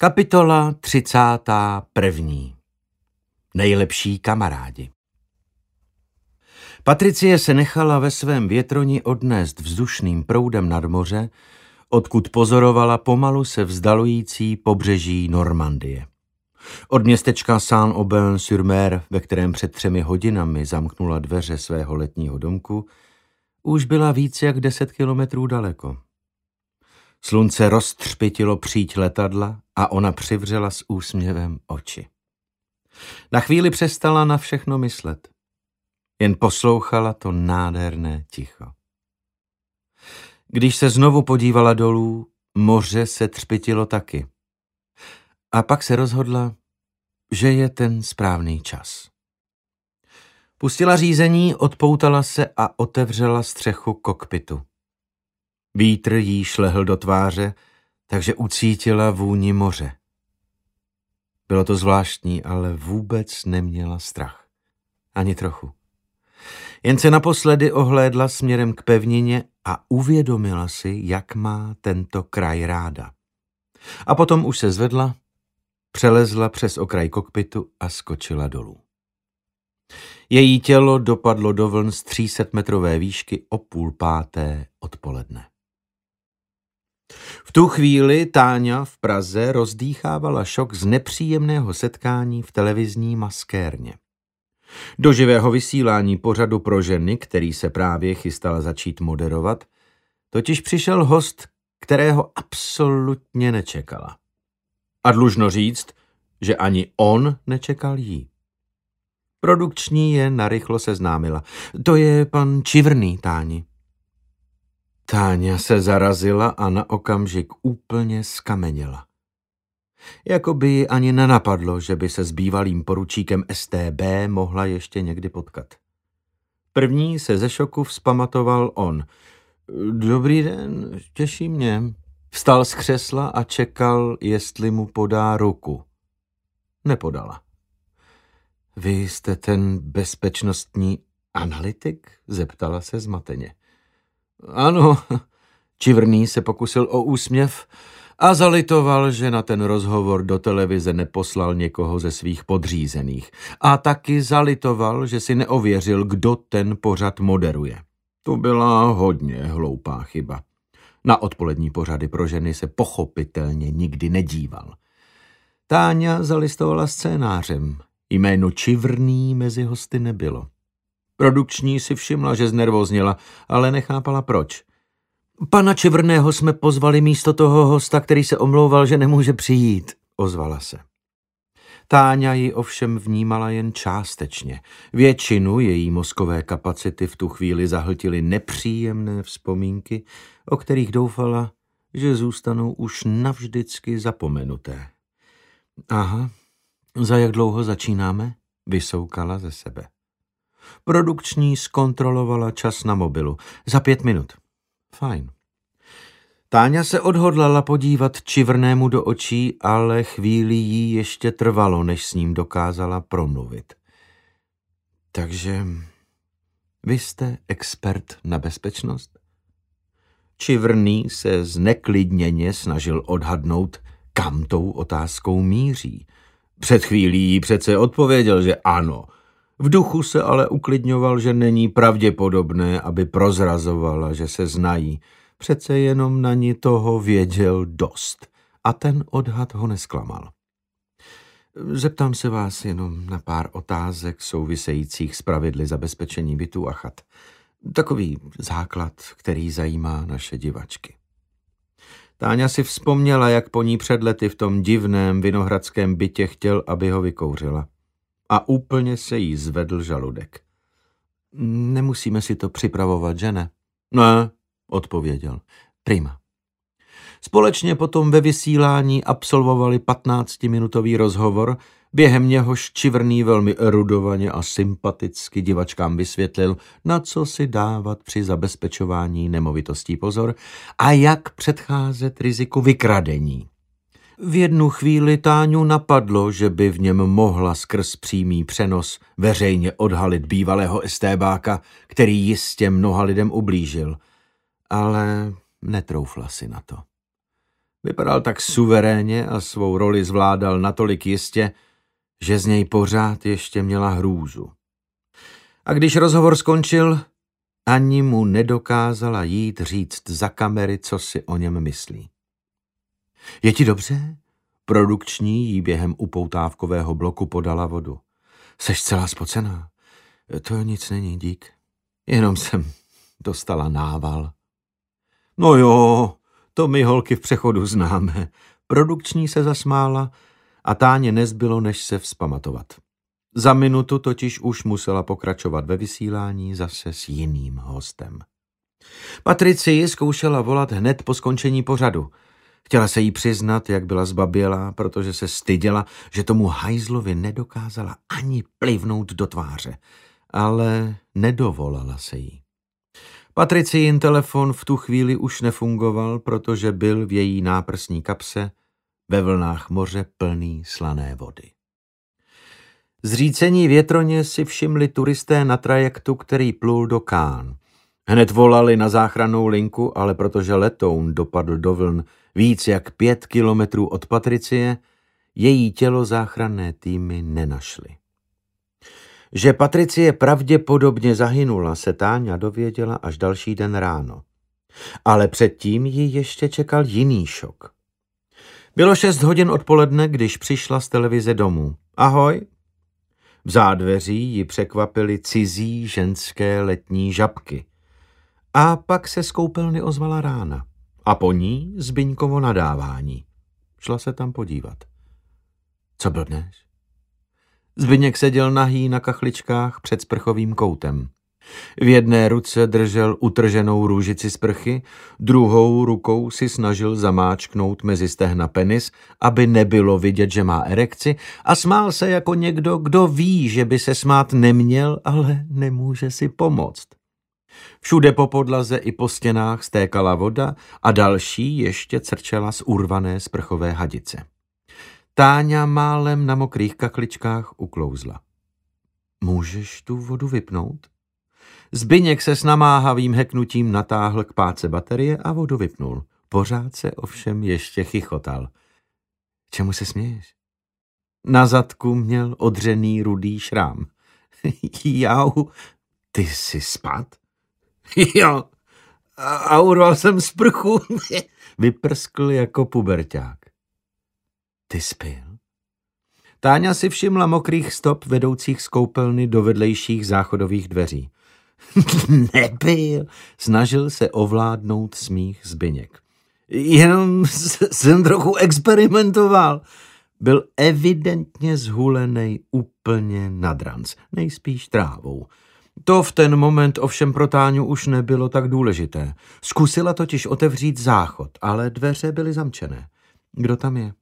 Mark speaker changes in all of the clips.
Speaker 1: Kapitola 31. Nejlepší kamarádi Patricie se nechala ve svém větroni odnést vzdušným proudem nad moře, odkud pozorovala pomalu se vzdalující pobřeží Normandie. Od městečka Saint-Aubin-sur-Mer, ve kterém před třemi hodinami zamknula dveře svého letního domku, už byla víc jak deset kilometrů daleko. Slunce roztřpitilo příď letadla a ona přivřela s úsměvem oči. Na chvíli přestala na všechno myslet. Jen poslouchala to nádherné ticho. Když se znovu podívala dolů, moře se třpitilo taky. A pak se rozhodla, že je ten správný čas. Pustila řízení, odpoutala se a otevřela střechu kokpitu. Vítr jí šlehl do tváře, takže ucítila vůni moře. Bylo to zvláštní, ale vůbec neměla strach. Ani trochu. Jen se naposledy ohlédla směrem k pevnině a uvědomila si, jak má tento kraj ráda. A potom už se zvedla, přelezla přes okraj kokpitu a skočila dolů. Její tělo dopadlo do vln z 300 metrové výšky o půl páté odpoledne. V tu chvíli Táňa v Praze rozdýchávala šok z nepříjemného setkání v televizní maskérně. Do živého vysílání pořadu pro ženy, který se právě chystala začít moderovat, totiž přišel host, kterého absolutně nečekala. A dlužno říct, že ani on nečekal jí. Produkční je narychlo seznámila. To je pan Čivrný, Táni. Táňa se zarazila a na okamžik úplně skameněla. Jako by ji ani nenapadlo, že by se s bývalým poručíkem STB mohla ještě někdy potkat. První se ze šoku vzpamatoval on. Dobrý den, těší mě. Vstal z křesla a čekal, jestli mu podá ruku. Nepodala. Vy jste ten bezpečnostní analytik? Zeptala se zmateně. Ano, Čivrný se pokusil o úsměv a zalitoval, že na ten rozhovor do televize neposlal někoho ze svých podřízených. A taky zalitoval, že si neověřil, kdo ten pořad moderuje. To byla hodně hloupá chyba. Na odpolední pořady pro ženy se pochopitelně nikdy nedíval. Táňa zalistovala scénářem. Jméno Čivrný mezi hosty nebylo. Produkční si všimla, že znervozněla, ale nechápala proč. Pana Čevrného jsme pozvali místo toho hosta, který se omlouval, že nemůže přijít, ozvala se. Táňa ji ovšem vnímala jen částečně. Většinu její mozkové kapacity v tu chvíli zahltily nepříjemné vzpomínky, o kterých doufala, že zůstanou už navždycky zapomenuté. Aha, za jak dlouho začínáme? Vysoukala ze sebe. Produkční zkontrolovala čas na mobilu. Za pět minut. Fajn. Táňa se odhodlala podívat Čivrnému do očí, ale chvíli jí ještě trvalo, než s ním dokázala promluvit. Takže vy jste expert na bezpečnost? Čivrný se zneklidněně snažil odhadnout, kam tou otázkou míří. Před chvílí jí přece odpověděl, že ano – v duchu se ale uklidňoval, že není pravděpodobné, aby prozrazovala, že se znají. Přece jenom na ní toho věděl dost. A ten odhad ho nesklamal. Zeptám se vás jenom na pár otázek souvisejících s pravidly zabezpečení bytů a chat. Takový základ, který zajímá naše divačky. Táňa si vzpomněla, jak po ní před lety v tom divném vinohradském bytě chtěl, aby ho vykouřila a úplně se jí zvedl žaludek. Nemusíme si to připravovat, že ne? Ne, odpověděl. Prima. Společně potom ve vysílání absolvovali 15-minutový rozhovor, během něhož Čivrný velmi erudovaně a sympaticky divačkám vysvětlil, na co si dávat při zabezpečování nemovitostí pozor a jak předcházet riziku vykradení. V jednu chvíli Táňu napadlo, že by v něm mohla skrz přímý přenos veřejně odhalit bývalého estébáka, který jistě mnoha lidem ublížil, ale netroufla si na to. Vypadal tak suverénně a svou roli zvládal natolik jistě, že z něj pořád ještě měla hrůzu. A když rozhovor skončil, ani mu nedokázala jít říct za kamery, co si o něm myslí. Je ti dobře? Produkční jí během upoutávkového bloku podala vodu. Seš celá spocená. To nic není, dík. Jenom jsem dostala nával. No jo, to my holky v přechodu známe. Produkční se zasmála a táně nezbylo, než se vzpamatovat. Za minutu totiž už musela pokračovat ve vysílání zase s jiným hostem. Patrici zkoušela volat hned po skončení pořadu. Chtěla se jí přiznat, jak byla zbabělá, protože se styděla, že tomu hajzlovi nedokázala ani plivnout do tváře. Ale nedovolala se jí. Patricijn telefon v tu chvíli už nefungoval, protože byl v její náprsní kapse ve vlnách moře plný slané vody. Zřícení větroně si všimli turisté na trajektu, který plul do Kán. Hned volali na záchrannou linku, ale protože letoun dopadl do vln víc jak pět kilometrů od Patricie, její tělo záchranné týmy nenašly. Že Patricie pravděpodobně zahynula, se Táňa dověděla až další den ráno. Ale předtím ji ještě čekal jiný šok. Bylo šest hodin odpoledne, když přišla z televize domů. Ahoj. V zádveří ji překvapily cizí ženské letní žabky. A pak se z koupelny ozvala rána. A po ní Zbyňkovo nadávání. Šla se tam podívat. Co byl dnes? Zbyněk seděl nahý na kachličkách před sprchovým koutem. V jedné ruce držel utrženou růžici sprchy, druhou rukou si snažil zamáčknout mezi stehna penis, aby nebylo vidět, že má erekci a smál se jako někdo, kdo ví, že by se smát neměl, ale nemůže si pomoct. Všude po podlaze i po stěnách stékala voda a další ještě crčela z urvané sprchové hadice. Táňa málem na mokrých kakličkách uklouzla. Můžeš tu vodu vypnout? Zbyněk se s namáhavým heknutím natáhl k páce baterie a vodu vypnul. Pořád se ovšem ještě chichotal. Čemu se směješ? Na zadku měl odřený rudý šrám. Jau, ty jsi spad? Jo, a, a urval jsem z prchu. Vyprskl jako puberták. Ty spil? Táňa si všimla mokrých stop vedoucích z koupelny do vedlejších záchodových dveří. Nebyl, snažil se ovládnout smích Zbyněk. Jenom jsem trochu experimentoval. Byl evidentně zhulený úplně nad ranc, nejspíš trávou. To v ten moment ovšem pro Táňu už nebylo tak důležité. Zkusila totiž otevřít záchod, ale dveře byly zamčené. Kdo tam je?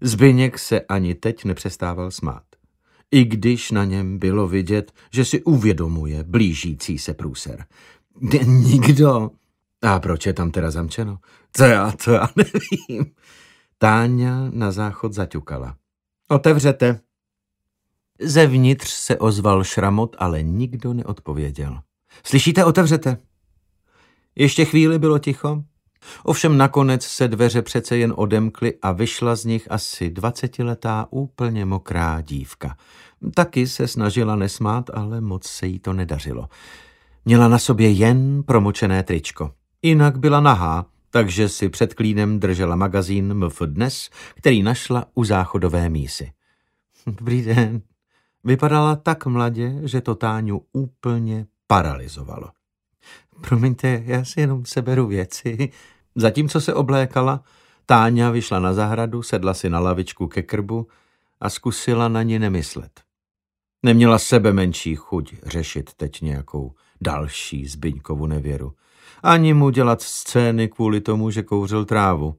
Speaker 1: Zbyněk se ani teď nepřestával smát. I když na něm bylo vidět, že si uvědomuje blížící se průser. Nikdo. A proč je tam teda zamčeno? To já, to já nevím. Táňa na záchod zaťukala. Otevřete. Zevnitř se ozval šramot, ale nikdo neodpověděl. Slyšíte, otevřete. Ještě chvíli bylo ticho, Ovšem nakonec se dveře přece jen odemkly a vyšla z nich asi dvacetiletá úplně mokrá dívka. Taky se snažila nesmát, ale moc se jí to nedařilo. Měla na sobě jen promočené tričko. Jinak byla nahá, takže si před klínem držela magazín MF Dnes, který našla u záchodové mísy. Dobrý den. Vypadala tak mladě, že to Táňu úplně paralizovalo. Promiňte, já si jenom seberu věci. Zatímco se oblékala, Táňa vyšla na zahradu, sedla si na lavičku ke krbu a zkusila na ní nemyslet. Neměla sebe menší chuť řešit teď nějakou další Zbyňkovu nevěru. Ani mu dělat scény kvůli tomu, že kouřil trávu.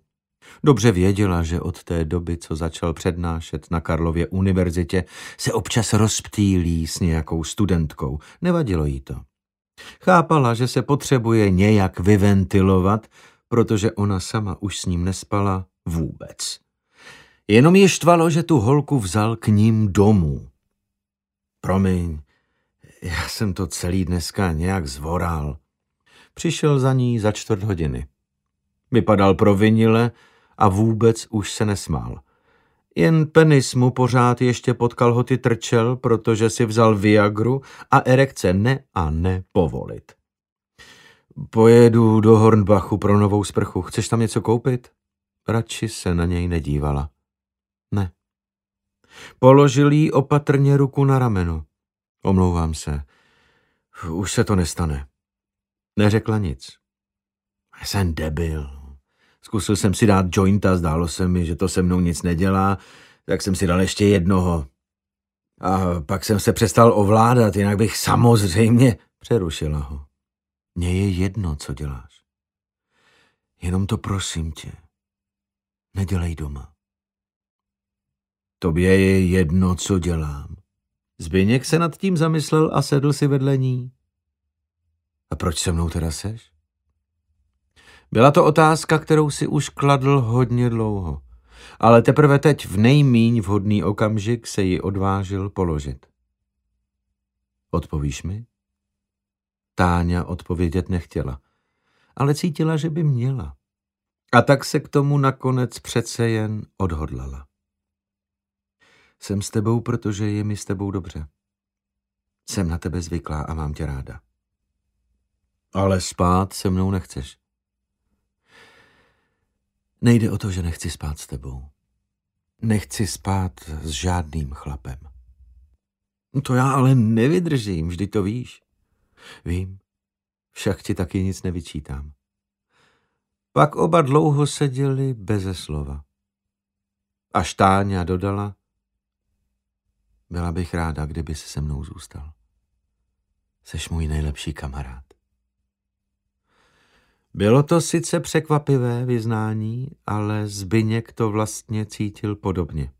Speaker 1: Dobře věděla, že od té doby, co začal přednášet na Karlově univerzitě, se občas rozptýlí s nějakou studentkou. Nevadilo jí to. Chápala, že se potřebuje nějak vyventilovat, protože ona sama už s ním nespala vůbec. Jenom je štvalo, že tu holku vzal k ním domů. Promiň, já jsem to celý dneska nějak zvoral. Přišel za ní za čtvrt hodiny. Vypadal provinile a vůbec už se nesmál. Jen penis mu pořád ještě pod kalhoty trčel, protože si vzal Viagru a erekce ne a ne povolit. Pojedu do Hornbachu pro novou sprchu. Chceš tam něco koupit? Radši se na něj nedívala. Ne. Položil jí opatrně ruku na rameno. Omlouvám se. Už se to nestane. Neřekla nic. Jsem debil. Zkusil jsem si dát jointa, zdálo se mi, že to se mnou nic nedělá, tak jsem si dal ještě jednoho. A pak jsem se přestal ovládat, jinak bych samozřejmě přerušila ho. Mně je jedno, co děláš. Jenom to prosím tě. Nedělej doma. Tobě je jedno, co dělám. Zbyněk se nad tím zamyslel a sedl si vedle ní. A proč se mnou teda seš? Byla to otázka, kterou si už kladl hodně dlouho, ale teprve teď v nejmíň vhodný okamžik se ji odvážil položit. Odpovíš mi? Táňa odpovědět nechtěla, ale cítila, že by měla. A tak se k tomu nakonec přece jen odhodlala. Jsem s tebou, protože je mi s tebou dobře. Jsem na tebe zvyklá a mám tě ráda. Ale spát se mnou nechceš. Nejde o to, že nechci spát s tebou. Nechci spát s žádným chlapem. To já ale nevydržím, vždy to víš. Vím, však ti taky nic nevyčítám. Pak oba dlouho seděli beze slova. Až Táňa dodala, byla bych ráda, kdyby se se mnou zůstal. Seš můj nejlepší kamarád. Bylo to sice překvapivé vyznání, ale Zbyněk to vlastně cítil podobně.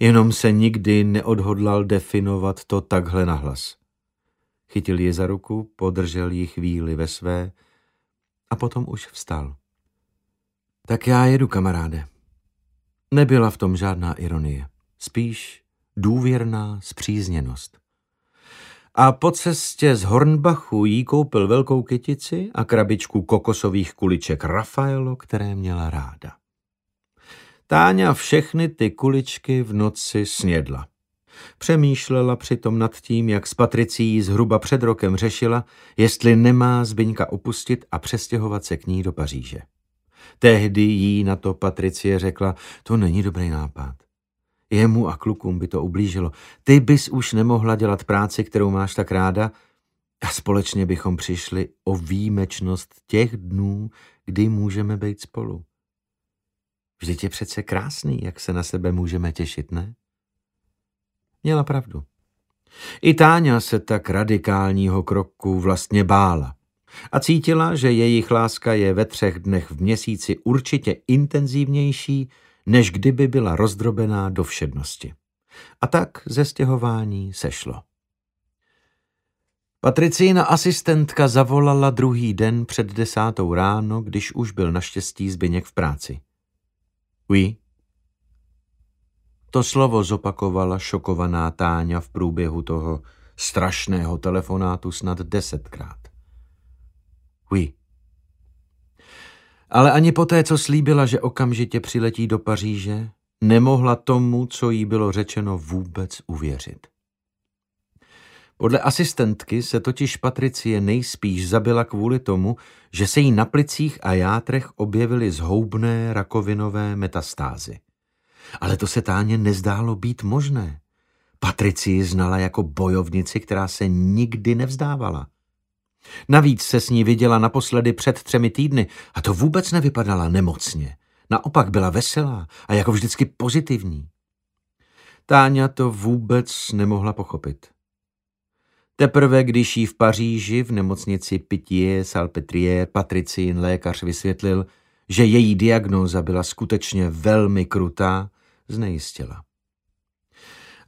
Speaker 1: Jenom se nikdy neodhodlal definovat to takhle nahlas. Chytil ji za ruku, podržel ji chvíli ve své a potom už vstal. Tak já jedu, kamaráde. Nebyla v tom žádná ironie, spíš důvěrná zpřízněnost a po cestě z Hornbachu jí koupil velkou kytici a krabičku kokosových kuliček Rafaelo, které měla ráda. Táňa všechny ty kuličky v noci snědla. Přemýšlela přitom nad tím, jak s Patricí zhruba před rokem řešila, jestli nemá Zbyňka opustit a přestěhovat se k ní do Paříže. Tehdy jí na to Patricie řekla, to není dobrý nápad. Jemu a klukům by to ublížilo. Ty bys už nemohla dělat práci, kterou máš tak ráda a společně bychom přišli o výjimečnost těch dnů, kdy můžeme být spolu. Vždyť je přece krásný, jak se na sebe můžeme těšit, ne? Měla pravdu. I Táňa se tak radikálního kroku vlastně bála a cítila, že jejich láska je ve třech dnech v měsíci určitě intenzivnější než kdyby byla rozdrobená do všednosti. A tak ze stěhování sešlo. Patricína asistentka zavolala druhý den před desátou ráno, když už byl naštěstí Zbyněk v práci. Oui. To slovo zopakovala šokovaná Táňa v průběhu toho strašného telefonátu snad desetkrát. Oui. Ale ani poté, co slíbila, že okamžitě přiletí do Paříže, nemohla tomu, co jí bylo řečeno, vůbec uvěřit. Podle asistentky se totiž Patricie nejspíš zabila kvůli tomu, že se jí na plicích a játrech objevily zhoubné rakovinové metastázy. Ale to se táně nezdálo být možné. Patricii znala jako bojovnici, která se nikdy nevzdávala. Navíc se s ní viděla naposledy před třemi týdny a to vůbec nevypadala nemocně. Naopak byla veselá a jako vždycky pozitivní. Táňa to vůbec nemohla pochopit. Teprve když jí v Paříži v nemocnici Pitié Salpetrier Patricín lékař vysvětlil, že její diagnóza byla skutečně velmi krutá, znejistila.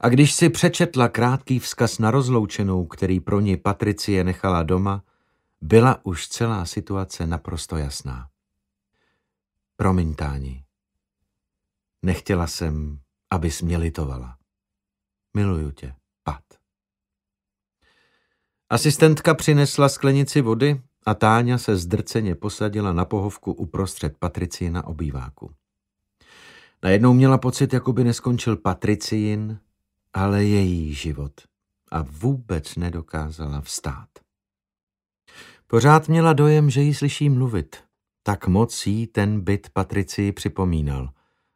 Speaker 1: A když si přečetla krátký vzkaz na rozloučenou, který pro ní Patricie nechala doma, byla už celá situace naprosto jasná. Promiň, Táni. Nechtěla jsem, abys mě litovala. Miluju tě, Pat. Asistentka přinesla sklenici vody a Táňa se zdrceně posadila na pohovku uprostřed Patricie na obýváku. Najednou měla pocit, jako by neskončil Patricien, ale její život a vůbec nedokázala vstát. Pořád měla dojem, že ji slyší mluvit. Tak moc jí ten byt Patricii připomínal.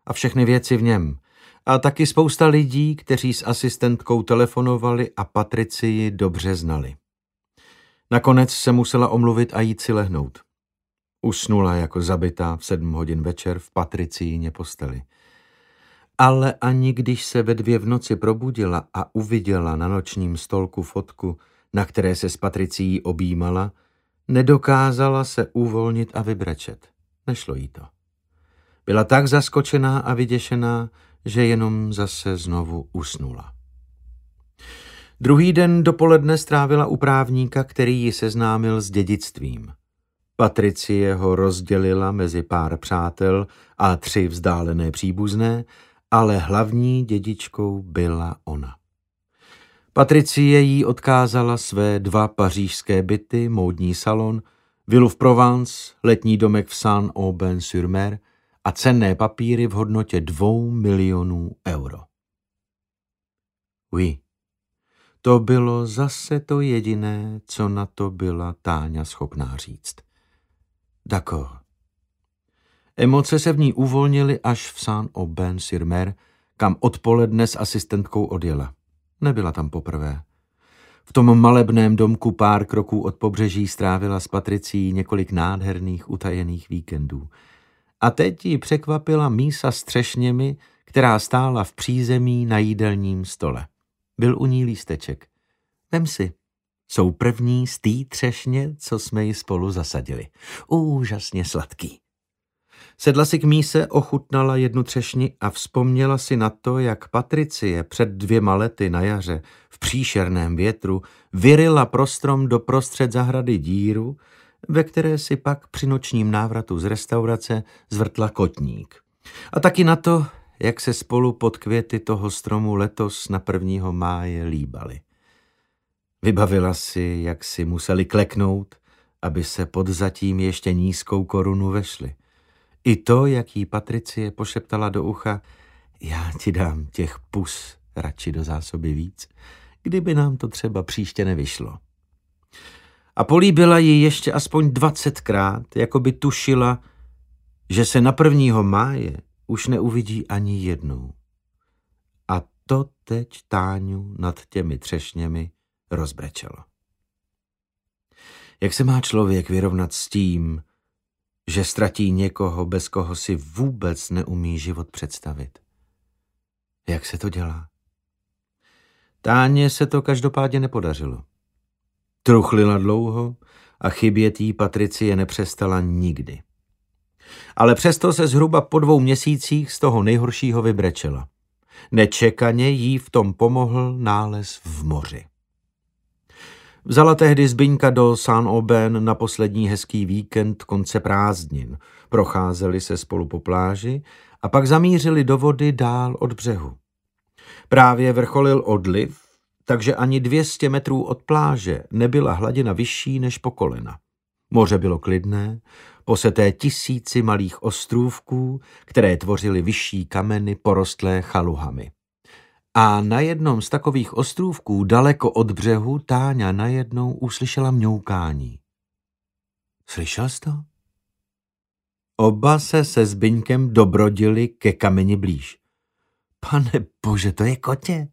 Speaker 1: A všechny věci v něm. A taky spousta lidí, kteří s asistentkou telefonovali a Patricii dobře znali. Nakonec se musela omluvit a jít si lehnout. Usnula jako zabitá v sedm hodin večer v Patricíně posteli. Ale ani když se ve dvě v noci probudila a uviděla na nočním stolku fotku, na které se s Patricií objímala, nedokázala se uvolnit a vybrečet. Nešlo jí to. Byla tak zaskočená a vyděšená, že jenom zase znovu usnula. Druhý den dopoledne strávila u právníka, který ji seznámil s dědictvím. Patricie ho rozdělila mezi pár přátel a tři vzdálené příbuzné, ale hlavní dědičkou byla ona. Patricie jí odkázala své dva pařížské byty, módní salon, vilu v Provence, letní domek v Saint-Aubin-sur-Mer a cenné papíry v hodnotě dvou milionů euro. Oui, to bylo zase to jediné, co na to byla Táňa schopná říct. D'accord. Emoce se v ní uvolnily až v Saint-Aubin-sur-Mer, kam odpoledne s asistentkou odjela. Nebyla tam poprvé. V tom malebném domku pár kroků od pobřeží strávila s Patricí několik nádherných utajených víkendů. A teď ji překvapila mísa s třešněmi, která stála v přízemí na jídelním stole. Byl u ní lísteček. Vem si. Jsou první z té třešně, co jsme ji spolu zasadili. Úžasně sladký. Sedla si k míse, ochutnala jednu třešni a vzpomněla si na to, jak Patricie před dvěma lety na jaře v příšerném větru vyrila prostrom do prostřed zahrady díru, ve které si pak při nočním návratu z restaurace zvrtla kotník. A taky na to, jak se spolu pod květy toho stromu letos na 1. máje líbali. Vybavila si, jak si museli kleknout, aby se pod zatím ještě nízkou korunu vešli. I to, jak jí Patricie pošeptala do ucha, já ti dám těch pus radši do zásoby víc, kdyby nám to třeba příště nevyšlo. A políbila ji ještě aspoň dvacetkrát, jako by tušila, že se na prvního máje už neuvidí ani jednou. A to teď Táňu nad těmi třešněmi rozbrečelo. Jak se má člověk vyrovnat s tím, že ztratí někoho, bez koho si vůbec neumí život představit? Jak se to dělá? Táně se to každopádně nepodařilo. Truchlila dlouho a chybět jí Patricie nepřestala nikdy ale přesto se zhruba po dvou měsících z toho nejhoršího vybrečela. Nečekaně jí v tom pomohl nález v moři. Vzala tehdy Zbyňka do Saint-Aubin na poslední hezký víkend konce prázdnin. Procházeli se spolu po pláži a pak zamířili do vody dál od břehu. Právě vrcholil odliv, takže ani 200 metrů od pláže nebyla hladina vyšší než po kolena. Moře bylo klidné, poseté tisíci malých ostrůvků, které tvořily vyšší kameny porostlé chaluhami. A na jednom z takových ostrůvků daleko od břehu Táňa najednou uslyšela mňoukání. Slyšel jsi to? Oba se se Zbyňkem dobrodili ke kameni blíž. Pane bože, to je kotě.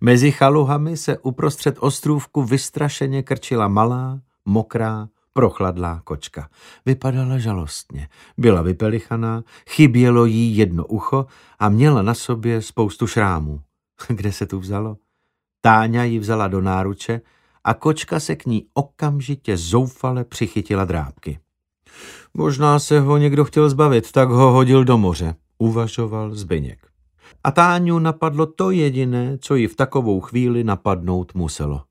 Speaker 1: Mezi chaluhami se uprostřed ostrůvku vystrašeně krčila malá, mokrá, prochladlá kočka. Vypadala žalostně, byla vypelichaná, chybělo jí jedno ucho a měla na sobě spoustu šrámů. Kde se tu vzalo? Táňa ji vzala do náruče a kočka se k ní okamžitě zoufale přichytila drápky. Možná se ho někdo chtěl zbavit, tak ho hodil do moře, uvažoval Zbyněk. A Táňu napadlo to jediné, co ji v takovou chvíli napadnout muselo.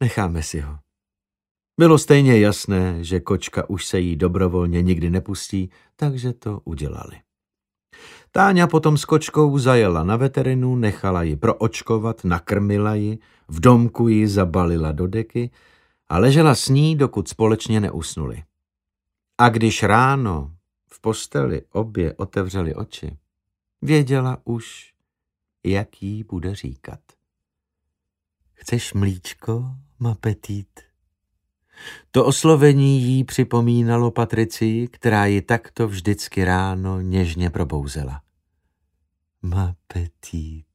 Speaker 1: Necháme si ho. Bylo stejně jasné, že kočka už se jí dobrovolně nikdy nepustí, takže to udělali. Táňa potom s kočkou zajela na veterinu, nechala ji proočkovat, nakrmila ji, v domku ji zabalila do deky a ležela s ní, dokud společně neusnuli. A když ráno v posteli obě otevřeli oči, věděla už, jak jí bude říkat. Chceš mlíčko, ma petit? To oslovení jí připomínalo Patricii, která ji takto vždycky ráno něžně probouzela. Ma petit.